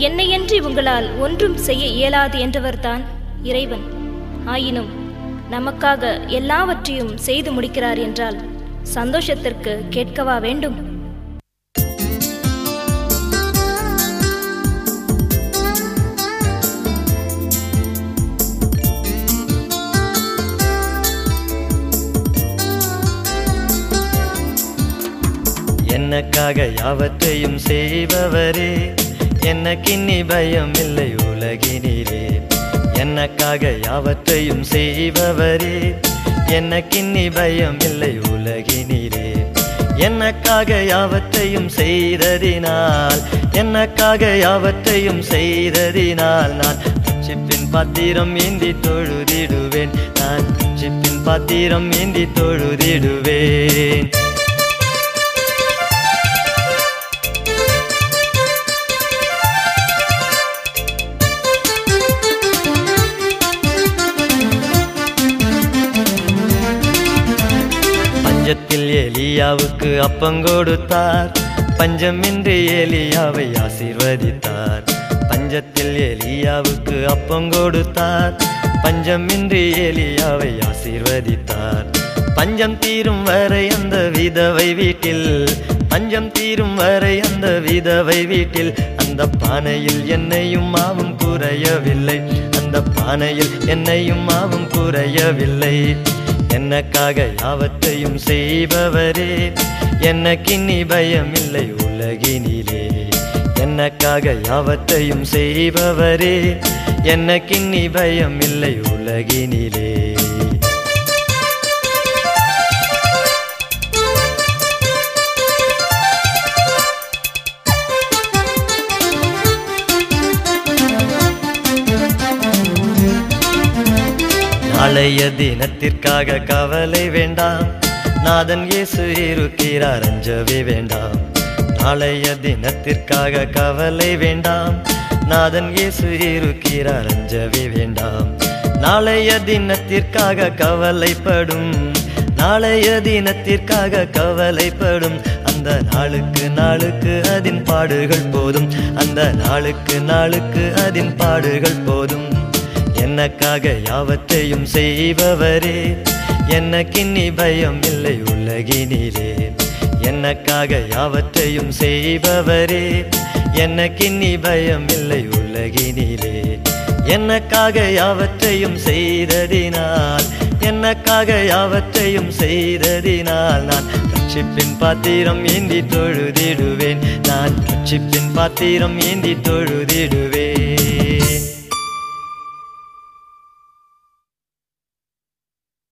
என்னையன்றி உங்களால் ஒன்றும் செய்ய இயலாது என்றவர்தான் இறைவன். ஆயினும் நமக்காக எல்லாவற்றையும் செய்து முடிக்கிறார் என்றால் சந்தோஷத்திற்கு கேட்கவா வேண்டும்? எனக்காக யாவற்றையும் செய்பவரே? எனக்கின்னி பயம் இல்லை உலகினிலே. எனக்காக யாவற்றையும் செய்பவரே. எனக்கின்னி பயம் இல்லை உலகினிலே. எனக்காக யாவற்றையும் செய்ததினால் எனக்காக யாவற்றையும் செய்ததினால் நான் சிப்பின் பாத்திரம் ஏந்தி தொழுதிடுவேன். நான் சிப்பின் பாத்திரம் ஏந்தி தொழுதிடுவேன். பஞ்சத்தில் எலியாவுக்கு அப்பங்கொடுத்தார். பஞ்சமின்றி எலியாவை ஆசீர்வதித்தார். பஞ்சத்தில் எலியாவுக்கு அப்பங்கொடுத்தார். பஞ்சமின்றி எலியாவை ஆசீர்வதித்தார். பஞ்சம் தீரும் வரை அந்த விதவை வீட்டில் பஞ்சம் தீரும் வரை அந்த விதவை வீட்டில் அந்த பானையில் என்னையும் மாவும் குறையவில்லை. அந்த பானையில் என்னையும் மாவும் குறையவில்லை. எனக்காக யாவத்தையும் செய்பவரே. எனக்கின்னி பயமில்லை உலகினிலே. எனக்காக யாவத்தையும் செய்பவரே. எனக்கின்னி பயமில்லை உலகினிலே. அலைய தினத்திற்காக கவலை வேண்டாம். நாதன் இயேசு இருக்கிறார் அஞ்சவே வேண்டாம். நாளைய தினத்திற்காக கவலை வேண்டாம். நாதன் இயேசு இருக்கிறார் அஞ்சவே வேண்டாம். நாளைய தினத்திற்காக கவலைப்படும். நாளைய தினத்திற்காக கவலைப்படும். அந்த நாளுக்கு நாளுக்கு அதன் பாடுகள் போதும். அந்த நாளுக்கு நாளுக்கு அதின் பாடுகள் போதும். எனக்காக யாவற்றையும் செய்பவரே. எனக்கின்னி பயம் இல்லை உலகினிலே. எனக்காக யாவற்றையும் செய்பவரே. எனக்கின்னி பயம் இல்லை உலகினிலே. எனக்காக யாவற்றையும் செய்ததினால் எனக்காக யாவற்றையும் செய்ததினால் நான் ரட்சிப்பின் பாத்திரம் ஏந்தி தொழுதிடுவேன். நான் ரட்சிப்பின் பாத்திரம் ஏந்தி தொழுதிடுவேன்.